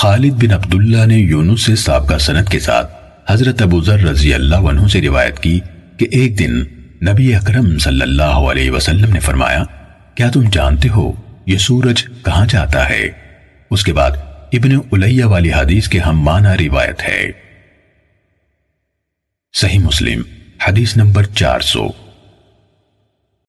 خالد بن عبداللہ نے یونس سے سابقہ سند کے ساتھ حضرت ابو ذر رضی اللہ عنہ سے روایت کی کہ ایک دن نبی اکرم صلی اللہ علیہ وسلم نے فرمایا، کیا تم جانتے ہو یہ سورج کہاں جاتا ہے؟ اس کے بعد ابن علیہ والی حدیث کے ہم معنی روایت ہے۔ صحیح مسلم، حدیث نمبر چار سو۔